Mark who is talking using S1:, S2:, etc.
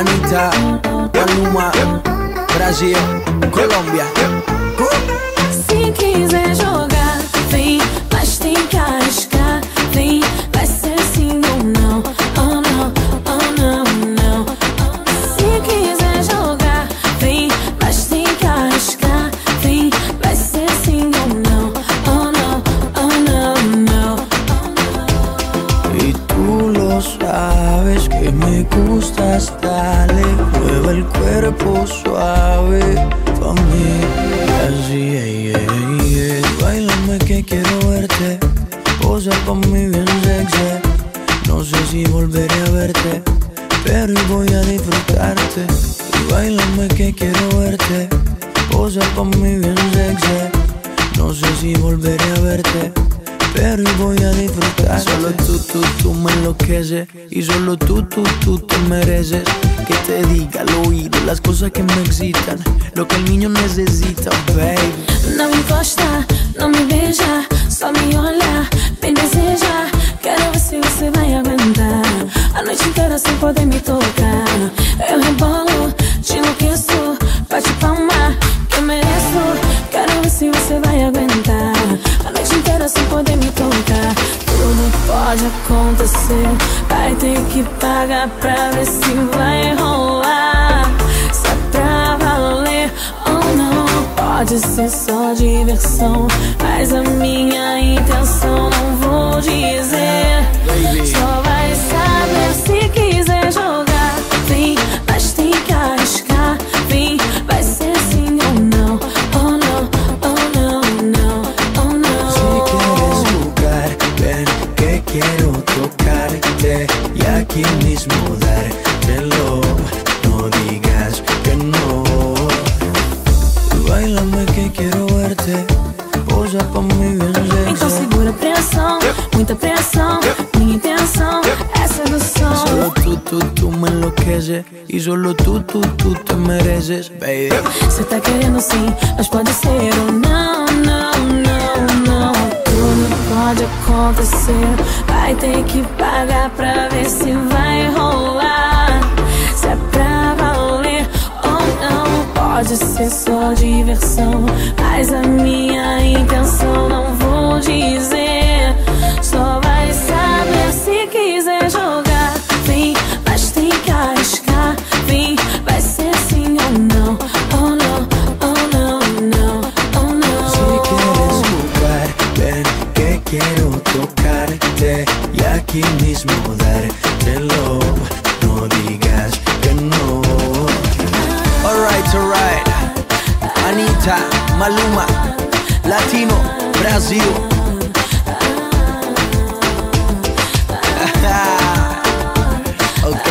S1: Anitta, Maluma, Brasil, Colômbia.
S2: Se quiser jogar, vem, mas tem.
S1: Me gustas, dale, mueve el cuerpo suave pa' mí. Así, ey, ey, ey. Bailame que quiero verte, posa pa' mí bien sexy. No sé si volveré a verte, pero voy a disfrutarte. Y bailame que quiero verte, posa pa' mí bien sexy. No sé si volveré a verte. Pero voy a disfrutar. Solo tú, tú, tú me enloqueces. Y solo tú, tú, tú te mereces. Que te diga al oído las cosas que me excitan. Lo que el niño necesita, baby.
S2: Não me encosta, não me beija, só me olha, me deseja. Quero ver se você vai aguentar a noite inteira sem poder me tocar. Eu rebolo, te enlouqueço, bate palma, que eu mereço. Quero ver se você vai aguentar inteira sem poder me tocar. Tudo pode acontecer, vai ter que pagar pra ver se vai rolar. Se é pra valer ou não. Pode ser só diversão, mas a minha intenção não vou dizer.
S1: Quiero tocarte y aquí mismo dártelo. No digas que no. Bailame que quiero verte, posa pa' mí bien
S2: Então segura a pressão, muita pressão. Minha intenção é sedução.
S1: Solo tú, tú, tú me enloqueces y solo tú, tú, tú te mereces, baby.
S2: Você tá querendo sim, mas pode ser ou não, não, não, não. Tudo pode acontecer, vai ter que pagar pra ver se vai rolar. Se é pra valer ou não, pode ser só diversão, mas a minha intenção não
S1: quiero tocarte y aquí mismo dártelo. No digas que no. Alright, alright. Anita, Maluma, Latino, Brasil. ok,